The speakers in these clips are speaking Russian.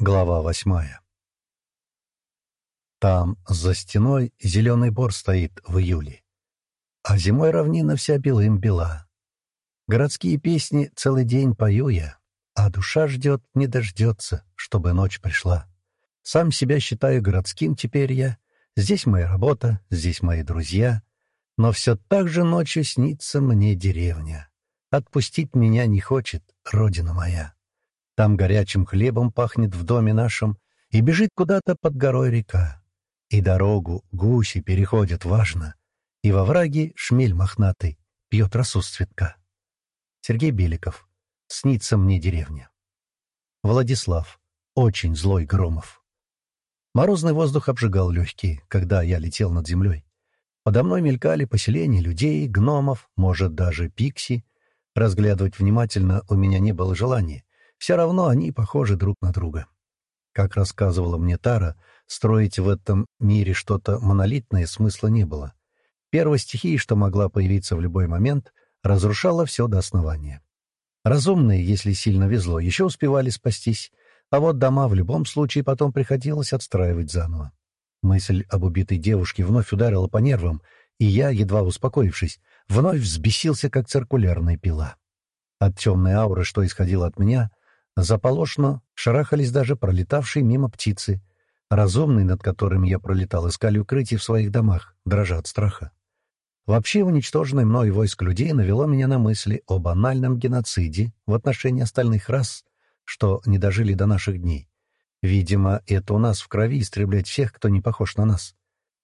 Глава восьмая Там, за стеной, зеленый бор стоит в июле, а зимой равнина вся белым бела. Городские песни целый день пою я, а душа ждет, не дождется, чтобы ночь пришла. Сам себя считаю городским теперь я, здесь моя работа, здесь мои друзья, но все так же ночью снится мне деревня. Отпустить меня не хочет родина моя. Там горячим хлебом пахнет в доме нашем, и бежит куда-то под горой река. И дорогу гуси переходят важно, и во враге шмель мохнатый пьет росу с цветка. Сергей Беликов. Снится мне деревня. Владислав. Очень злой Громов. Морозный воздух обжигал легкие, когда я летел над землей. Подо мной мелькали поселения людей, гномов, может, даже пикси. Разглядывать внимательно у меня не было желания. Все равно они похожи друг на друга. Как рассказывала мне Тара, строить в этом мире что-то монолитное смысла не было. Первая стихия, что могла появиться в любой момент, разрушала все до основания. Разумные, если сильно везло, еще успевали спастись, а вот дома в любом случае потом приходилось отстраивать заново. Мысль об убитой девушке вновь ударила по нервам, и я, едва успокоившись, вновь взбесился, как циркулярная пила. От темной ауры, что исходило от меня, Заполошно шарахались даже пролетавшие мимо птицы. Разумные, над которыми я пролетал, искали укрытие в своих домах, дрожа от страха. Вообще уничтоженное мной войск людей навело меня на мысли о банальном геноциде в отношении остальных рас, что не дожили до наших дней. Видимо, это у нас в крови истреблять всех, кто не похож на нас.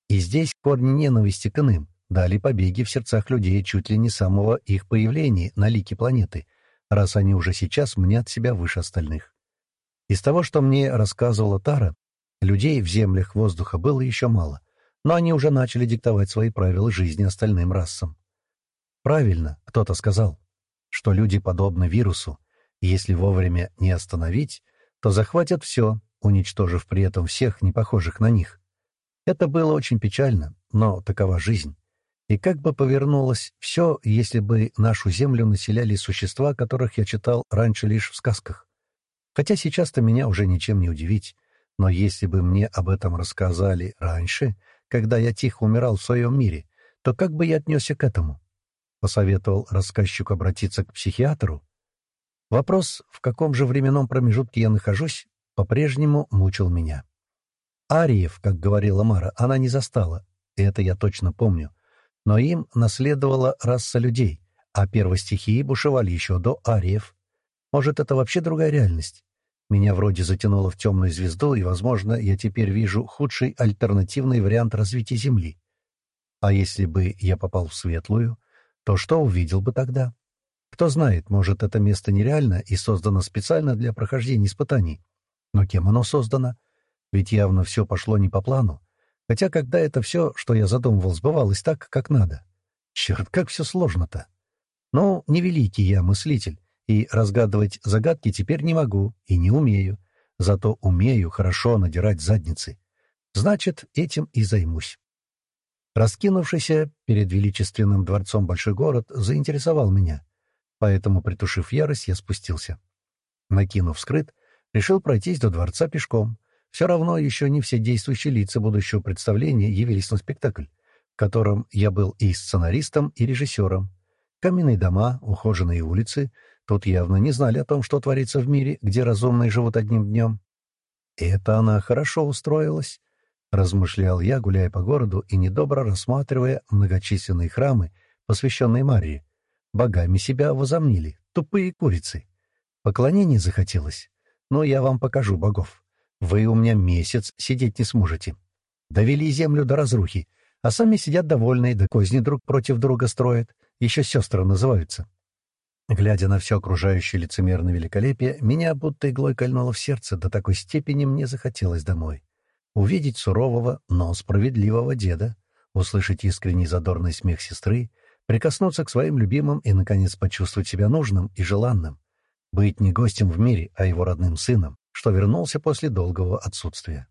И здесь корни ненависти к иным дали побеги в сердцах людей чуть ли не самого их появления на лике планеты, раз они уже сейчас мнят себя выше остальных. Из того, что мне рассказывала Тара, людей в землях воздуха было еще мало, но они уже начали диктовать свои правила жизни остальным расам. Правильно, кто-то сказал, что люди подобны вирусу, если вовремя не остановить, то захватят все, уничтожив при этом всех непохожих на них. Это было очень печально, но такова жизнь. И как бы повернулось все, если бы нашу землю населяли существа, которых я читал раньше лишь в сказках. Хотя сейчас-то меня уже ничем не удивить, но если бы мне об этом рассказали раньше, когда я тихо умирал в своем мире, то как бы я отнесся к этому? Посоветовал рассказчику обратиться к психиатру. Вопрос, в каком же временном промежутке я нахожусь, по-прежнему мучил меня. Ариев, как говорила Мара, она не застала, и это я точно помню — но им наследовала раса людей, а первостихии бушевали еще до ариев. Может, это вообще другая реальность? Меня вроде затянуло в темную звезду, и, возможно, я теперь вижу худший альтернативный вариант развития Земли. А если бы я попал в светлую, то что увидел бы тогда? Кто знает, может, это место нереально и создано специально для прохождения испытаний. Но кем оно создано? Ведь явно все пошло не по плану. Хотя когда это все, что я задумывал, сбывалось так, как надо. Черт, как все сложно-то. Ну, не великий я мыслитель, и разгадывать загадки теперь не могу и не умею. Зато умею хорошо надирать задницы. Значит, этим и займусь. Раскинувшийся перед величественным дворцом большой город заинтересовал меня, поэтому, притушив ярость, я спустился. Накинув скрыт, решил пройтись до дворца пешком, все равно еще не все действующие лица будущего представления явились на спектакль, в котором я был и сценаристом, и режиссером. Каменные дома, ухоженные улицы — тут явно не знали о том, что творится в мире, где разумные живут одним днем. «Это она хорошо устроилась», — размышлял я, гуляя по городу и недобро рассматривая многочисленные храмы, посвященные Марии. Богами себя возомнили, тупые курицы. Поклонение захотелось. Но я вам покажу богов. Вы у меня месяц сидеть не сможете. Довели землю до разрухи, а сами сидят довольные, да козни друг против друга строят. Еще сестры называются. Глядя на все окружающее лицемерное великолепие, меня будто иглой кольнуло в сердце, до такой степени мне захотелось домой. Увидеть сурового, но справедливого деда, услышать искренний задорный смех сестры, прикоснуться к своим любимым и, наконец, почувствовать себя нужным и желанным. Быть не гостем в мире, а его родным сыном что вернулся после долгого отсутствия.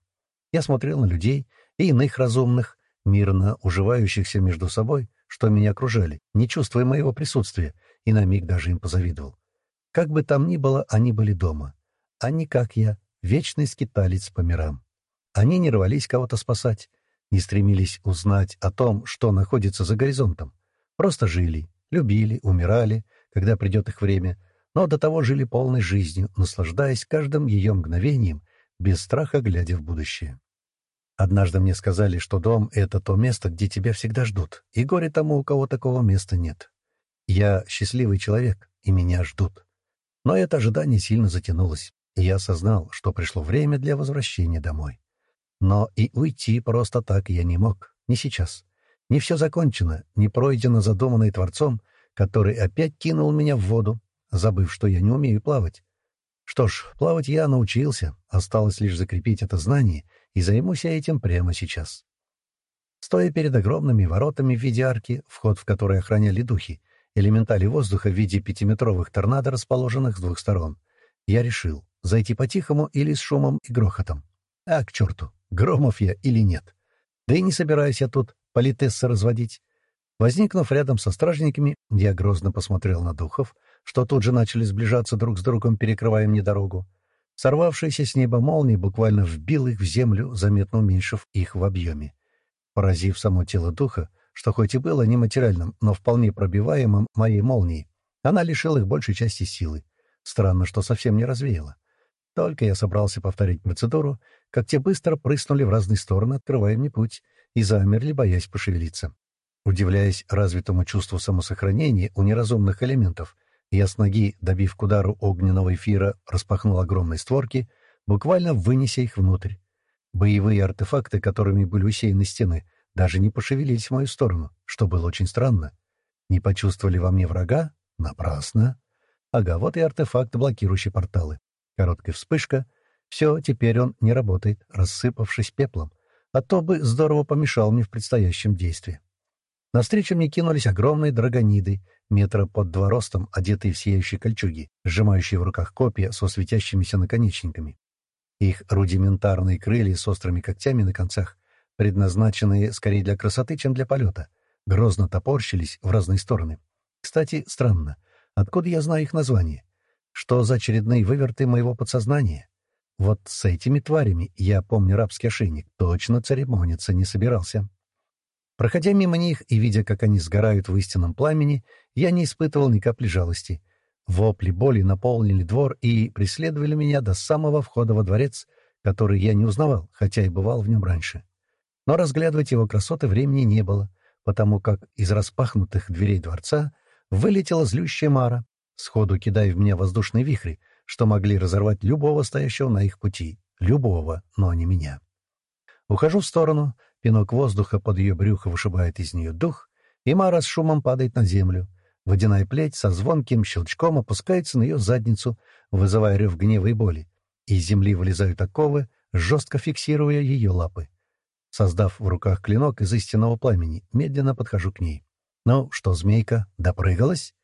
Я смотрел на людей и иных разумных, мирно уживающихся между собой, что меня окружали, не чувствуя моего присутствия, и на миг даже им позавидовал. Как бы там ни было, они были дома, а не как я, вечный скиталец по мирам. Они не рвались кого-то спасать, не стремились узнать о том, что находится за горизонтом. Просто жили, любили, умирали, когда придет их время, но до того жили полной жизнью, наслаждаясь каждым ее мгновением, без страха глядя в будущее. Однажды мне сказали, что дом — это то место, где тебя всегда ждут, и горе тому, у кого такого места нет. Я счастливый человек, и меня ждут. Но это ожидание сильно затянулось, и я осознал, что пришло время для возвращения домой. Но и уйти просто так я не мог, не сейчас. Не все закончено, не пройдено задуманное Творцом, который опять кинул меня в воду, забыв, что я не умею плавать. Что ж, плавать я научился, осталось лишь закрепить это знание, и займусь я этим прямо сейчас. Стоя перед огромными воротами в виде арки, вход в которые охраняли духи, элементали воздуха в виде пятиметровых торнадо, расположенных с двух сторон, я решил, зайти по-тихому или с шумом и грохотом. А, к черту, громов я или нет. Да и не собираюсь я тут политессы разводить. Возникнув рядом со стражниками, я грозно посмотрел на духов, что тут же начали сближаться друг с другом, перекрывая мне дорогу. Сорвавшаяся с неба молния буквально вбил их в землю, заметно уменьшив их в объеме. Поразив само тело духа, что хоть и было нематериальным, но вполне пробиваемым моей молнией, она лишила их большей части силы. Странно, что совсем не развеяла. Только я собрался повторить процедуру, как те быстро прыснули в разные стороны, открывая мне путь, и замерли, боясь пошевелиться. Удивляясь развитому чувству самосохранения у неразумных элементов, я с ноги, добив к удару огненного эфира, распахнул огромные створки, буквально вынеся их внутрь. Боевые артефакты, которыми были усеяны стены, даже не пошевелились в мою сторону, что было очень странно. Не почувствовали во мне врага? Напрасно. Ага, вот и артефакт, блокирующий порталы. Короткая вспышка. Все, теперь он не работает, рассыпавшись пеплом. А то бы здорово помешал мне в предстоящем действии. Навстречу мне кинулись огромные драгониды, метра под два ростом, одетые в сияющие кольчуги, сжимающие в руках копья со светящимися наконечниками. Их рудиментарные крылья с острыми когтями на концах, предназначенные скорее для красоты, чем для полета, грозно топорщились в разные стороны. Кстати, странно, откуда я знаю их название? Что за очередные выверты моего подсознания? Вот с этими тварями, я помню рабский ошейник, точно церемониться не собирался. Проходя мимо них и видя, как они сгорают в истинном пламени, я не испытывал ни капли жалости. Вопли боли наполнили двор и преследовали меня до самого входа во дворец, который я не узнавал, хотя и бывал в нем раньше. Но разглядывать его красоты времени не было, потому как из распахнутых дверей дворца вылетела злющая Мара, сходу кидая в меня воздушные вихри, что могли разорвать любого стоящего на их пути. Любого, но не меня. Ухожу в сторону, пинок воздуха под ее брюхо вышибает из нее дух, и Мара с шумом падает на землю. Водяная плеть со звонким щелчком опускается на ее задницу, вызывая рев гнева и боли. Из земли вылезают оковы, жестко фиксируя ее лапы. Создав в руках клинок из истинного пламени, медленно подхожу к ней. «Ну что, змейка, допрыгалась?»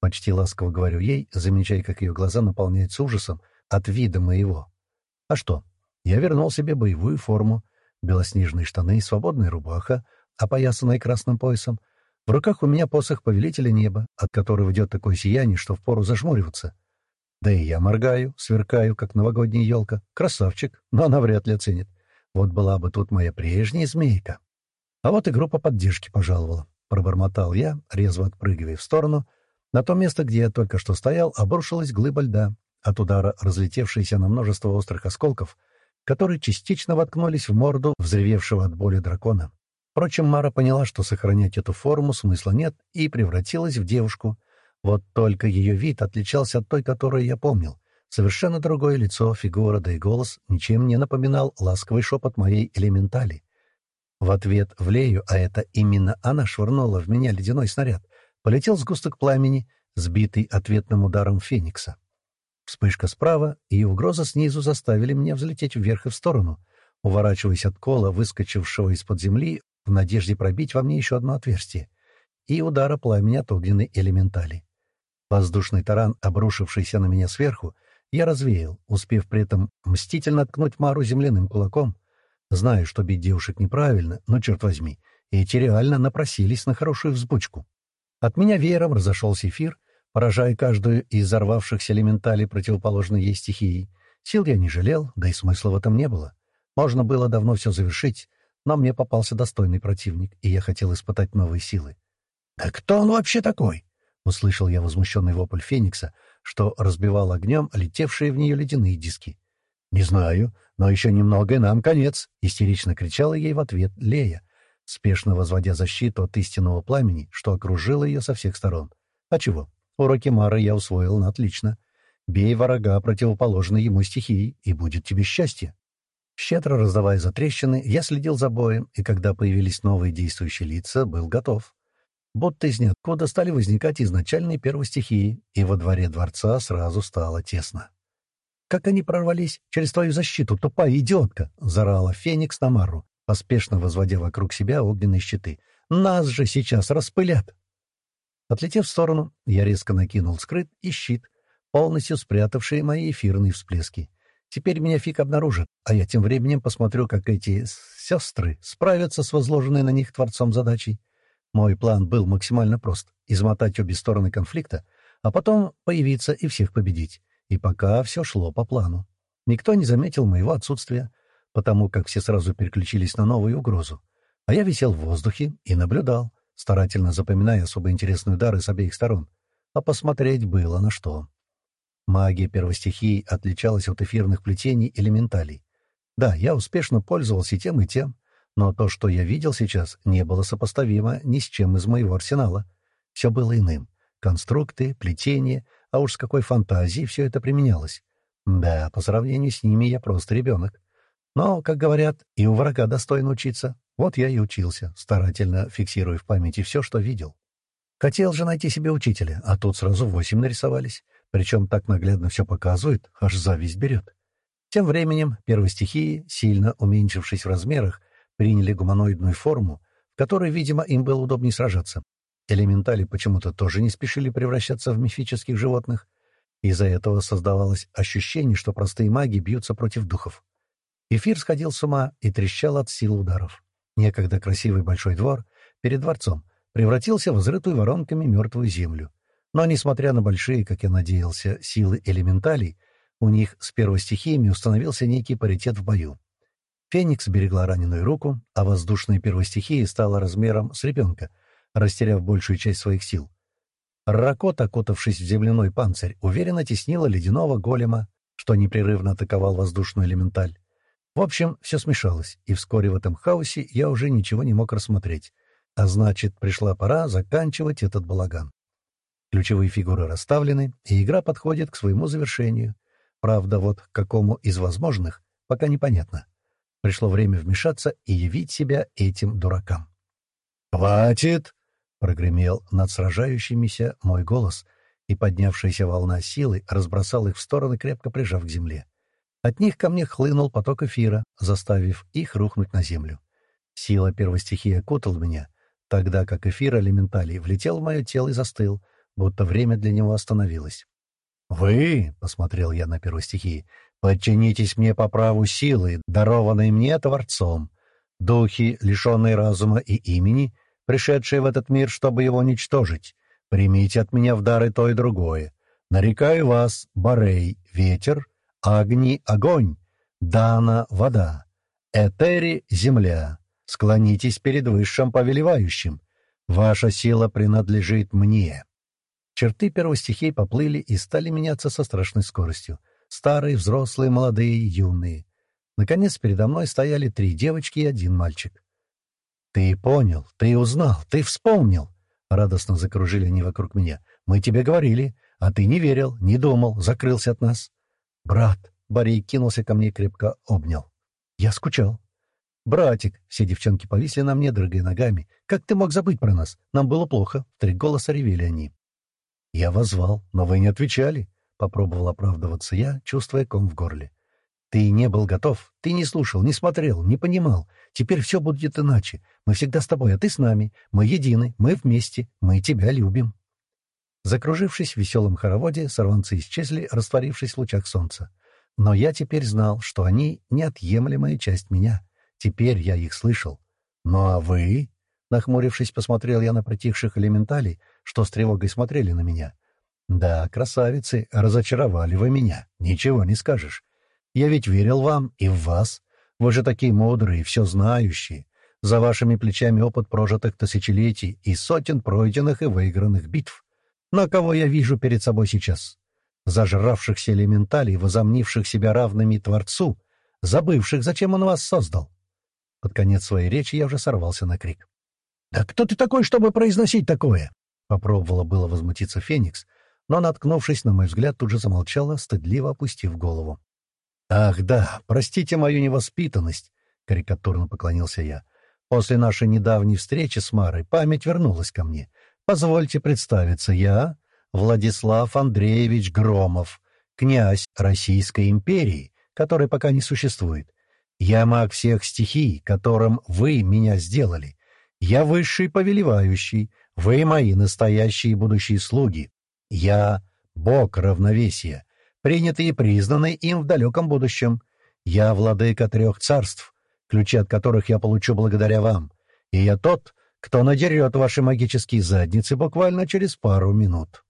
Почти ласково говорю ей, замечая, как ее глаза наполняются ужасом от вида моего. «А что? Я вернул себе боевую форму, белоснежные штаны, свободная рубаха, опоясанная красным поясом. В руках у меня посох повелителя неба, от которого идет такое сияние, что впору зажмуриваться. Да и я моргаю, сверкаю, как новогодняя елка. Красавчик, но она вряд ли оценит. Вот была бы тут моя прежняя змейка. А вот и группа поддержки пожаловала. Пробормотал я, резво отпрыгивая в сторону. На то место, где я только что стоял, обрушилась глыба льда, от удара разлетевшаяся на множество острых осколков, которые частично воткнулись в морду взревевшего от боли дракона. Впрочем, Мара поняла, что сохранять эту форму смысла нет, и превратилась в девушку. Вот только ее вид отличался от той, которую я помнил. Совершенно другое лицо, фигура, да и голос ничем не напоминал ласковый шепот моей элементали. В ответ в Лею, а это именно она швырнула в меня ледяной снаряд, полетел сгусток пламени, сбитый ответным ударом Феникса. Вспышка справа и угроза снизу заставили меня взлететь вверх и в сторону, уворачиваясь от кола, выскочившего из-под земли, в надежде пробить во мне еще одно отверстие, и удара пламени от огненной элементали. Воздушный таран, обрушившийся на меня сверху, я развеял, успев при этом мстительно ткнуть Мару земляным кулаком. Знаю, что бить девушек неправильно, но, черт возьми, эти реально напросились на хорошую взбучку. От меня веером разошелся эфир, поражая каждую из взорвавшихся элементалей противоположной ей стихией. Сил я не жалел, да и смысла в этом не было. Можно было давно все завершить, но мне попался достойный противник, и я хотел испытать новые силы. «Да кто он вообще такой?» — услышал я возмущенный вопль Феникса, что разбивал огнем летевшие в нее ледяные диски. «Не знаю, но еще немного, и нам конец!» — истерично кричала ей в ответ Лея, спешно возводя защиту от истинного пламени, что окружило ее со всех сторон. «А чего? Уроки Мары я усвоил на отлично. Бей врага противоположной ему стихии, и будет тебе счастье!» Щедро раздавая затрещины, я следил за боем, и когда появились новые действующие лица, был готов. Будто из ниоткуда стали возникать изначальные первостихии, и во дворе дворца сразу стало тесно. «Как они прорвались через твою защиту, тупая идиотка!» — зарала Феникс на Мару, поспешно возводя вокруг себя огненные щиты. «Нас же сейчас распылят!» Отлетев в сторону, я резко накинул скрыт и щит, полностью спрятавшие мои эфирные всплески. Теперь меня фиг обнаружит, а я тем временем посмотрю, как эти сестры справятся с возложенной на них Творцом задачей. Мой план был максимально прост — измотать обе стороны конфликта, а потом появиться и всех победить. И пока все шло по плану. Никто не заметил моего отсутствия, потому как все сразу переключились на новую угрозу. А я висел в воздухе и наблюдал, старательно запоминая особо интересные удары с обеих сторон. А посмотреть было на что. Магия первостихий отличалась от эфирных плетений элементалей. Да, я успешно пользовался тем и тем, но то, что я видел сейчас, не было сопоставимо ни с чем из моего арсенала. Все было иным. Конструкты, плетения, а уж с какой фантазией все это применялось. Да, по сравнению с ними я просто ребенок. Но, как говорят, и у врага достойно учиться. Вот я и учился, старательно фиксируя в памяти все, что видел. Хотел же найти себе учителя, а тут сразу восемь нарисовались. Причем так наглядно все показывает, аж зависть берет. Тем временем первые стихии, сильно уменьшившись в размерах, приняли гуманоидную форму, в которой, видимо, им было удобнее сражаться. Элементали почему-то тоже не спешили превращаться в мифических животных. Из-за этого создавалось ощущение, что простые маги бьются против духов. Эфир сходил с ума и трещал от сил ударов. Некогда красивый большой двор перед дворцом превратился в взрытую воронками мертвую землю. Но, несмотря на большие, как я надеялся, силы элементалей, у них с первостихиями установился некий паритет в бою. Феникс берегла раненую руку, а воздушная первостихия стала размером с ребенка, растеряв большую часть своих сил. Ракот, окутавшись в земляной панцирь, уверенно теснила ледяного голема, что непрерывно атаковал воздушную элементаль. В общем, все смешалось, и вскоре в этом хаосе я уже ничего не мог рассмотреть. А значит, пришла пора заканчивать этот балаган. Ключевые фигуры расставлены, и игра подходит к своему завершению. Правда, вот к какому из возможных, пока непонятно. Пришло время вмешаться и явить себя этим дуракам. «Хватит!» — прогремел над сражающимися мой голос, и поднявшаяся волна силы разбросала их в стороны, крепко прижав к земле. От них ко мне хлынул поток эфира, заставив их рухнуть на землю. Сила первой стихии окутала меня, тогда как эфир элементалей влетел в мое тело и застыл, будто время для него остановилось. «Вы, — посмотрел я на первой стихии, — подчинитесь мне по праву силы, дарованной мне Творцом. Духи, лишенные разума и имени, пришедшие в этот мир, чтобы его уничтожить, примите от меня в дары то и другое. Нарекаю вас, Барей, ветер, Агни — огонь, Дана — вода, Этери — земля. Склонитесь перед высшим повелевающим. Ваша сила принадлежит мне. Черты первостихей поплыли и стали меняться со страшной скоростью. Старые, взрослые, молодые, юные. Наконец передо мной стояли три девочки и один мальчик. «Ты понял, ты узнал, ты вспомнил!» Радостно закружили они вокруг меня. «Мы тебе говорили, а ты не верил, не думал, закрылся от нас. «Брат!» — Борей кинулся ко мне и крепко обнял. «Я скучал». «Братик!» — все девчонки повисли на мне, дрыгая ногами. «Как ты мог забыть про нас? Нам было плохо». Три голоса ревели они. «Я вас звал, но вы не отвечали», — попробовал оправдываться я, чувствуя ком в горле. «Ты не был готов, ты не слушал, не смотрел, не понимал. Теперь все будет иначе. Мы всегда с тобой, а ты с нами. Мы едины, мы вместе, мы тебя любим». Закружившись в веселом хороводе, сорванцы исчезли, растворившись в лучах солнца. Но я теперь знал, что они — неотъемлемая часть меня. Теперь я их слышал. «Ну а вы?» — нахмурившись, посмотрел я на притихших элементалей, что с тревогой смотрели на меня. «Да, красавицы, разочаровали вы меня. Ничего не скажешь. Я ведь верил вам и в вас. Вы же такие мудрые, все знающие. За вашими плечами опыт прожитых тысячелетий и сотен пройденных и выигранных битв. На кого я вижу перед собой сейчас? Зажравшихся элементалей, возомнивших себя равными Творцу, забывших, зачем он вас создал. Под конец своей речи я уже сорвался на крик. «Да кто ты такой, чтобы произносить такое?» Попробовала было возмутиться Феникс, но, наткнувшись на мой взгляд, тут же замолчала, стыдливо опустив голову. «Ах да, простите мою невоспитанность», — карикатурно поклонился я. «После нашей недавней встречи с Марой память вернулась ко мне. Позвольте представиться, я Владислав Андреевич Громов, князь Российской империи, который пока не существует. Я маг всех стихий, которым вы меня сделали. Я высший повелевающий, вы мои настоящие будущие слуги. Я — бог равновесия, принятый и признанный им в далеком будущем. Я владыка трех царств, ключи от которых я получу благодаря вам. И я тот, кто надерет ваши магические задницы буквально через пару минут.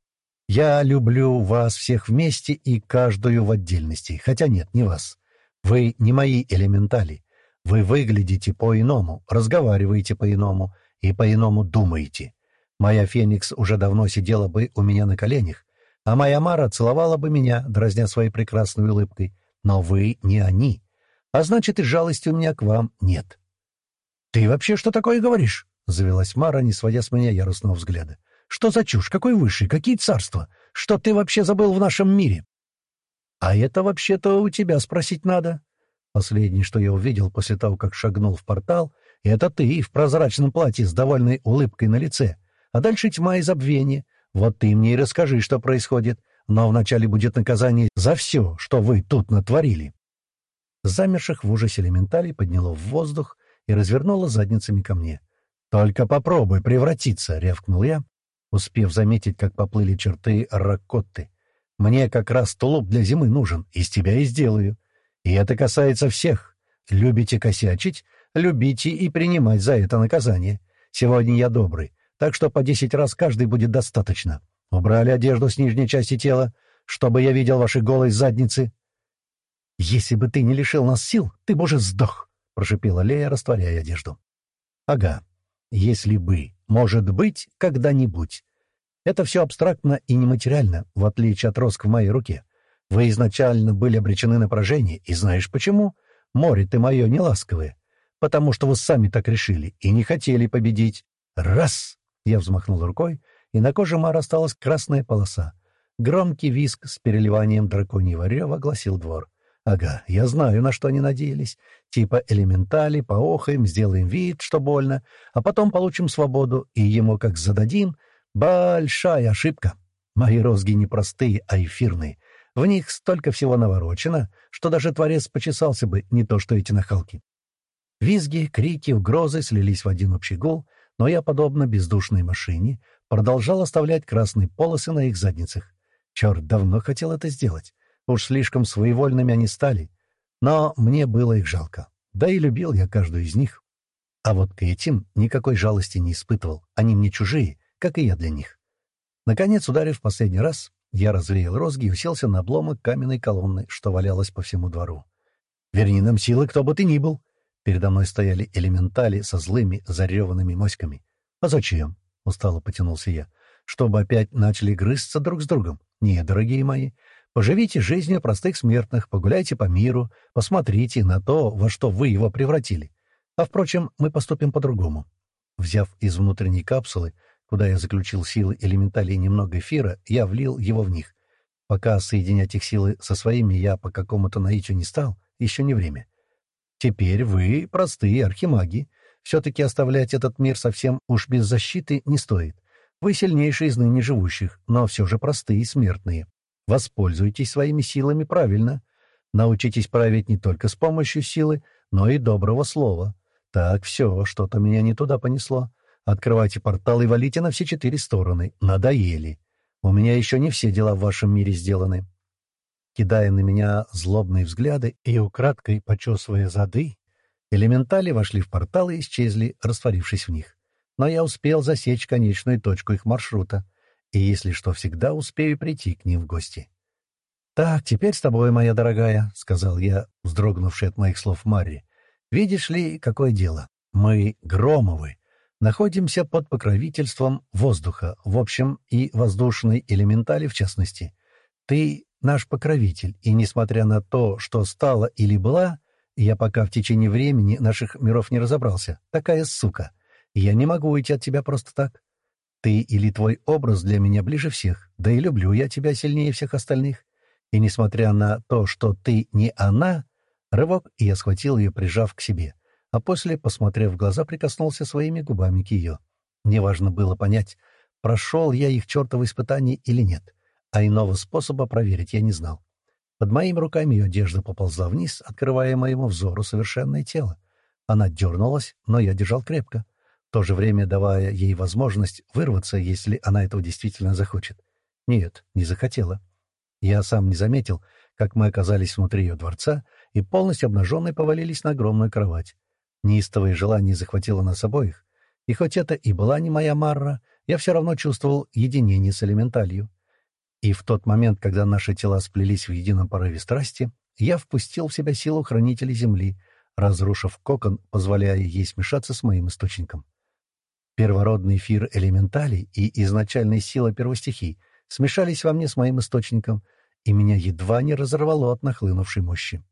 Я люблю вас всех вместе и каждую в отдельности, хотя нет, не вас. Вы не мои элементали. Вы выглядите по-иному, разговариваете по-иному и по-иному думаете. Моя Феникс уже давно сидела бы у меня на коленях, а моя Мара целовала бы меня, дразня своей прекрасной улыбкой. Но вы не они. А значит, и жалости у меня к вам нет. — Ты вообще что такое говоришь? — завелась Мара, не сводя с меня яростного взгляда. — Что за чушь? Какой высший? Какие царства? Что ты вообще забыл в нашем мире? — А это вообще-то у тебя спросить надо. Последнее, что я увидел после того, как шагнул в портал, — это ты в прозрачном платье с довольной улыбкой на лице — а дальше тьма и забвение. Вот ты мне и расскажи, что происходит. Но вначале будет наказание за все, что вы тут натворили. Замерших в ужасе элементалей подняло в воздух и развернуло задницами ко мне. «Только попробуй превратиться!» — рявкнул я, успев заметить, как поплыли черты ракотты. «Мне как раз тулуп для зимы нужен, из тебя и сделаю. И это касается всех. Любите косячить, любите и принимать за это наказание. Сегодня я добрый, так что по десять раз каждый будет достаточно. Убрали одежду с нижней части тела, чтобы я видел ваши голые задницы. — Если бы ты не лишил нас сил, ты бы уже сдох, — прошипела Лея, растворяя одежду. — Ага. Если бы. Может быть, когда-нибудь. Это все абстрактно и нематериально, в отличие от роск в моей руке. Вы изначально были обречены на поражение, и знаешь почему? Море ты мое неласковое. Потому что вы сами так решили и не хотели победить. Раз! Я взмахнул рукой, и на коже Мара осталась красная полоса. Громкий виск с переливанием драконьего рева гласил двор. «Ага, я знаю, на что они надеялись. Типа элементали, поохаем, сделаем вид, что больно, а потом получим свободу, и ему как зададим. Большая ошибка. Мои розги не простые, а эфирные. В них столько всего наворочено, что даже Творец почесался бы, не то что эти нахалки». Визги, крики, угрозы слились в один общий гул, но я, подобно бездушной машине, продолжал оставлять красные полосы на их задницах. Черт, давно хотел это сделать. Уж слишком своевольными они стали. Но мне было их жалко. Да и любил я каждую из них. А вот к этим никакой жалости не испытывал. Они мне чужие, как и я для них. Наконец, ударив последний раз, я развеял розги и уселся на обломок каменной колонны, что валялось по всему двору. «Верни нам силы, кто бы ты ни был!» Передо мной стояли элементали со злыми, зареванными моськами. «А зачем?» — устало потянулся я. «Чтобы опять начали грызться друг с другом? Не, дорогие мои, поживите жизнью простых смертных, погуляйте по миру, посмотрите на то, во что вы его превратили. А, впрочем, мы поступим по-другому». Взяв из внутренней капсулы, куда я заключил силы элементалей немного эфира, я влил его в них. Пока соединять их силы со своими я по какому-то наитию не стал, еще не время. Теперь вы, простые архимаги, все-таки оставлять этот мир совсем уж без защиты не стоит. Вы сильнейшие из ныне живущих, но все же простые смертные. Воспользуйтесь своими силами правильно. Научитесь править не только с помощью силы, но и доброго слова. Так, все, что-то меня не туда понесло. Открывайте портал и валите на все четыре стороны. Надоели. У меня еще не все дела в вашем мире сделаны кидая на меня злобные взгляды и украдкой почесывая зады, элементали вошли в портал и исчезли, растворившись в них. Но я успел засечь конечную точку их маршрута, и, если что, всегда успею прийти к ним в гости. «Так, теперь с тобой, моя дорогая», — сказал я, вздрогнувший от моих слов Марри. «Видишь ли, какое дело? Мы, Громовы, находимся под покровительством воздуха, в общем, и воздушной элементали в частности. Ты наш покровитель, и несмотря на то, что стала или была, я пока в течение времени наших миров не разобрался, такая сука, я не могу уйти от тебя просто так. Ты или твой образ для меня ближе всех, да и люблю я тебя сильнее всех остальных. И несмотря на то, что ты не она, рывок, и я схватил ее, прижав к себе — а после, посмотрев в глаза, прикоснулся своими губами к ее. Неважно было понять, прошел я их чертово испытание или нет, а иного способа проверить я не знал. Под моими руками ее одежда поползла вниз, открывая моему взору совершенное тело. Она дернулась, но я держал крепко, то же время давая ей возможность вырваться, если она этого действительно захочет. Нет, не захотела. Я сам не заметил, как мы оказались внутри ее дворца и полностью обнаженные повалились на огромную кровать. Неистовое желание захватило нас обоих, и хоть это и была не моя Марра, я все равно чувствовал единение с элементалью. И в тот момент, когда наши тела сплелись в едином порыве страсти, я впустил в себя силу хранителей Земли, разрушив кокон, позволяя ей смешаться с моим источником. Первородный эфир элементалей и изначальная сила первостихий смешались во мне с моим источником, и меня едва не разорвало от нахлынувшей мощи.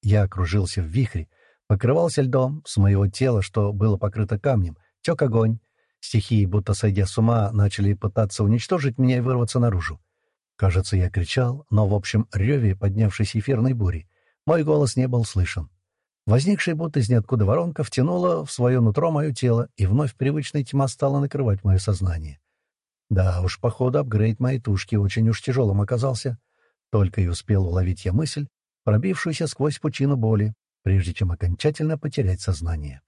Я окружился в вихре, покрывался льдом, с моего тела, что было покрыто камнем, тек огонь. Стихии, будто сойдя с ума, начали пытаться уничтожить меня и вырваться наружу. Кажется, я кричал, но в общем реве поднявшейся эфирной бури мой голос не был слышен. Возникшая будто из ниоткуда воронка втянула в свое нутро мое тело, и вновь привычная тьма стала накрывать мое сознание. Да уж, походу, апгрейд моей тушки очень уж тяжелым оказался. Только и успел уловить я мысль, пробившуюся сквозь пучину боли, прежде чем окончательно потерять сознание.